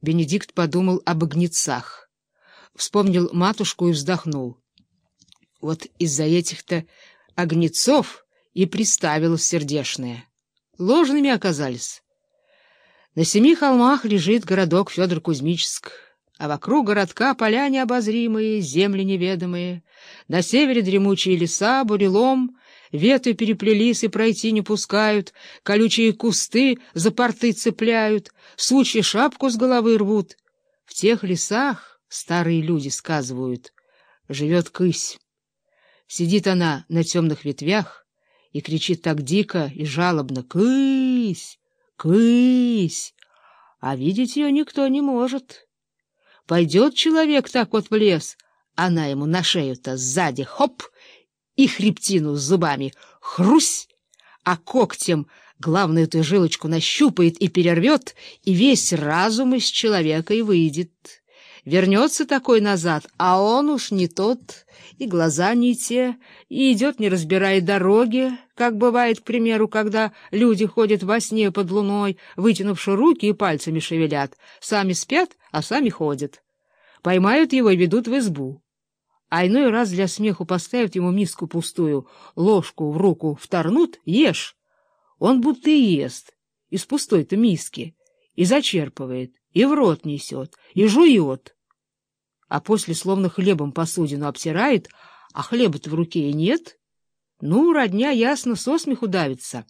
Бенедикт подумал об огнецах. Вспомнил матушку и вздохнул. Вот из-за этих-то огнецов и приставилось сердешное. Ложными оказались. На семи холмах лежит городок Федор Кузьмичск, а вокруг городка поля необозримые, земли неведомые. На севере дремучие леса, бурелом, ветви переплелись и пройти не пускают, колючие кусты за порты цепляют, сучья шапку с головы рвут. В тех лесах, старые люди сказывают, живет кысь. Сидит она на темных ветвях и кричит так дико и жалобно «Кысь! Кысь!» А видеть ее никто не может. Пойдет человек так вот в лес, она ему на шею-то сзади хоп и хребтину с зубами хрусь, а когтем главную эту жилочку нащупает и перервет, и весь разум из человека и выйдет. Вернется такой назад, а он уж не тот, и глаза не те, и идет, не разбирая дороги, как бывает, к примеру, когда люди ходят во сне под луной, вытянувши руки и пальцами шевелят, сами спят, а сами ходят. Поймают его и ведут в избу. А иной раз для смеху поставят ему миску пустую, ложку в руку вторнут — ешь. Он будто и ест, из пустой-то миски, и зачерпывает, и в рот несет, и жует а после словно хлебом посудину обтирает, а хлеба-то в руке и нет. Ну, родня, ясно, со смеху давится.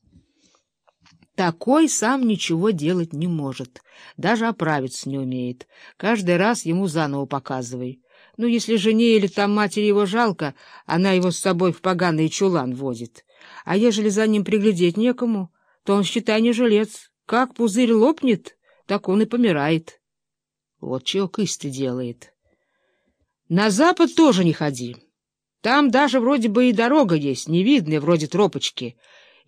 Такой сам ничего делать не может, даже оправиться не умеет. Каждый раз ему заново показывай. Ну, если жене или там матери его жалко, она его с собой в поганый чулан возит. А ежели за ним приглядеть некому, то он, считай, не жилец. Как пузырь лопнет, так он и помирает. Вот чего кысть делает. На запад тоже не ходи. Там даже вроде бы и дорога есть, невидная, вроде тропочки.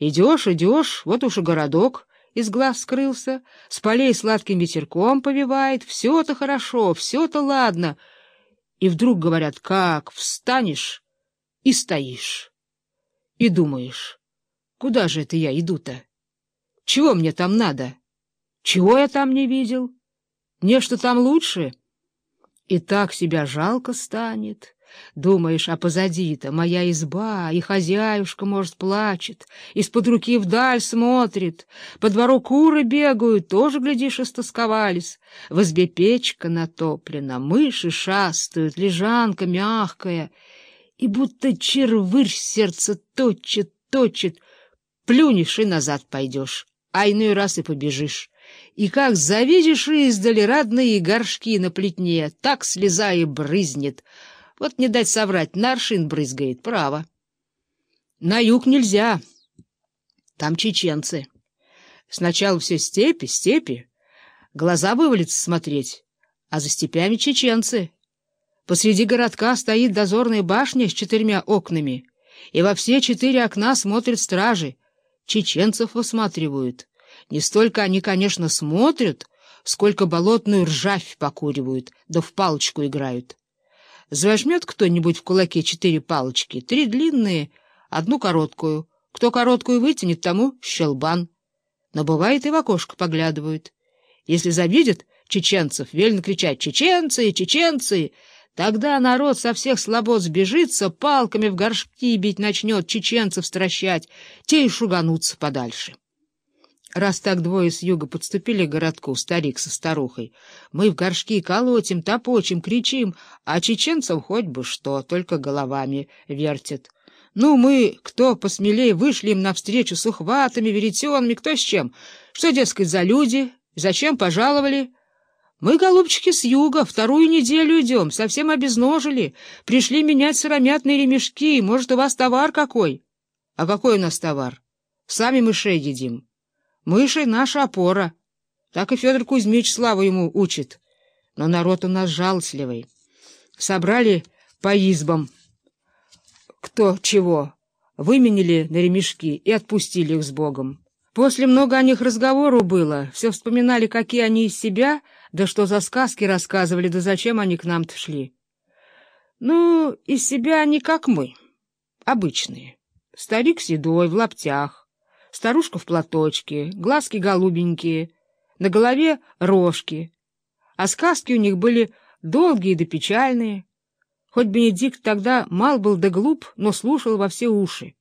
Идешь, идешь, вот уж и городок из глаз скрылся, с полей сладким ветерком повивает, все-то хорошо, все-то ладно. И вдруг говорят, как встанешь и стоишь. И думаешь, куда же это я иду-то? Чего мне там надо? Чего я там не видел? Мне что там лучше — и так себя жалко станет. Думаешь, а позади-то моя изба, и хозяюшка, может, плачет, из-под руки вдаль смотрит, по двору куры бегают, тоже, глядишь, истосковались. В избе печка натоплена, мыши шастают, лежанка мягкая, и будто червырь сердце точит, точит, плюнешь и назад пойдешь, а иной раз и побежишь. И как завидишь издали родные горшки на плетне, так слеза и брызнет. Вот не дать соврать, на аршин брызгает, право. На юг нельзя, там чеченцы. Сначала все степи, степи, глаза вывалится смотреть, а за степями чеченцы. Посреди городка стоит дозорная башня с четырьмя окнами, и во все четыре окна смотрят стражи, чеченцев высматривают. Не столько они, конечно, смотрят, сколько болотную ржавь покуривают, да в палочку играют. Зажмет кто-нибудь в кулаке четыре палочки, три длинные, одну короткую. Кто короткую вытянет, тому щелбан. Но бывает и в окошко поглядывают. Если завидят чеченцев, велено кричать «Чеченцы! Чеченцы!» Тогда народ со всех слобод сбежится, палками в горшки бить начнет, чеченцев стращать, те и шуганутся подальше. Раз так двое с юга подступили к городку, старик со старухой, мы в горшки колотим, топочем, кричим, а чеченцам хоть бы что, только головами вертят. Ну, мы, кто посмелее, вышли им навстречу с ухватами, веретенами, кто с чем. Что, дескать, за люди? Зачем пожаловали? Мы, голубчики, с юга, вторую неделю идем, совсем обезножили. Пришли менять сыромятные ремешки, может, у вас товар какой? А какой у нас товар? Сами мышей едим. Мыши — наша опора. Так и Федор Кузьмич славу ему учит. Но народ у нас жалостливый. Собрали по избам кто чего, выменили на ремешки и отпустили их с Богом. После много о них разговору было, все вспоминали, какие они из себя, да что за сказки рассказывали, да зачем они к нам-то шли. Ну, из себя они как мы, обычные. Старик седой, в лаптях, старушка в платочке, глазки голубенькие, на голове рожки, а сказки у них были долгие да печальные. Хоть Бенедикт тогда мал был да глуп, но слушал во все уши.